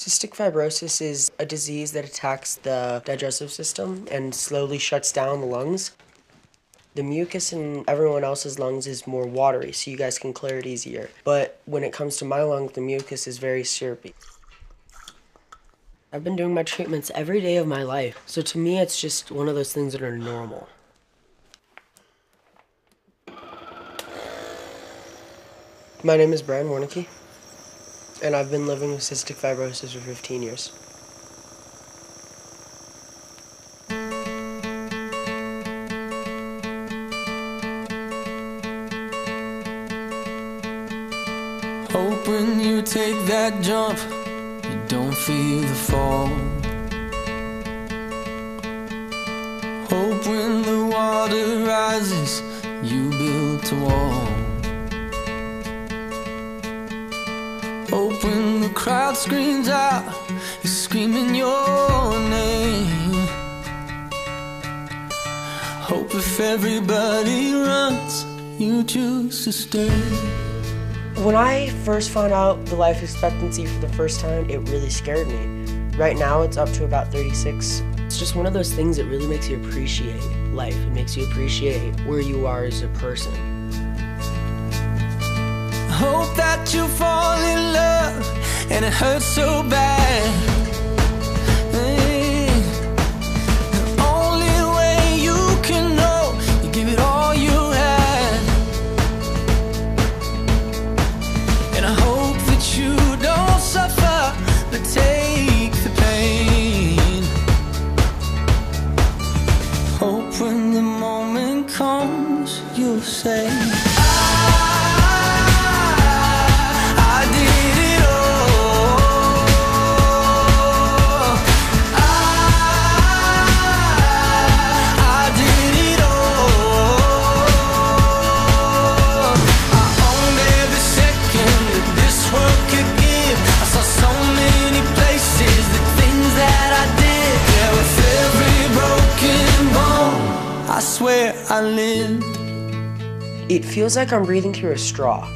Cystic fibrosis is a disease that attacks the digestive system and slowly shuts down the lungs. The mucus in everyone else's lungs is more watery, so you guys can clear it easier. But when it comes to my lungs, the mucus is very syrupy. I've been doing my treatments every day of my life, so to me, it's just one of those things that are normal. My name is Brian Warnicke, and I've been living with cystic fibrosis for 15 years. Hope when you take that jump, you don't feel the fall. Hope when the water rises, you build a wall. Hope when the crowd screams out, you're screaming your name. Hope if everybody runs, you choose to stay. When I first found out the life expectancy for the first time, it really scared me. Right now, it's up to about 36. It's just one of those things that really makes you appreciate life. It makes you appreciate where you are as a person. Hope that you fall and it hurts so bad. The only way you can know, you give it all you. And I hope that you don't suffer, but take the pain. Hope when the moment comes, you'll say. I I swear I lived. It feels like I'm breathing through a straw.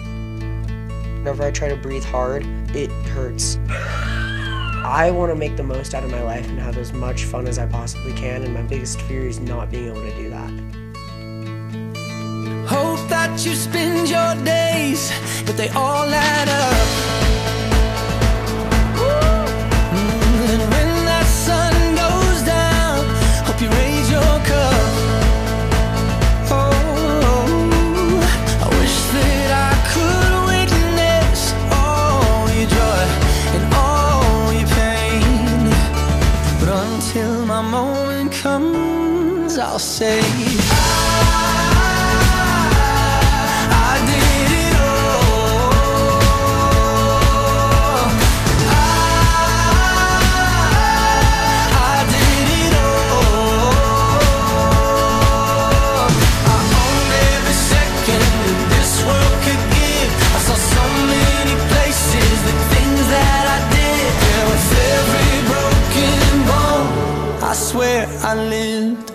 Whenever I try to breathe hard, it hurts. I want to make the most out of my life and have as much fun as I possibly can, and my biggest fear is not being able to do that. Hope that you spend your days, but they all add up. My moment comes, I'll say. I did it all. Swear I lived.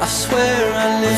I swear I lived.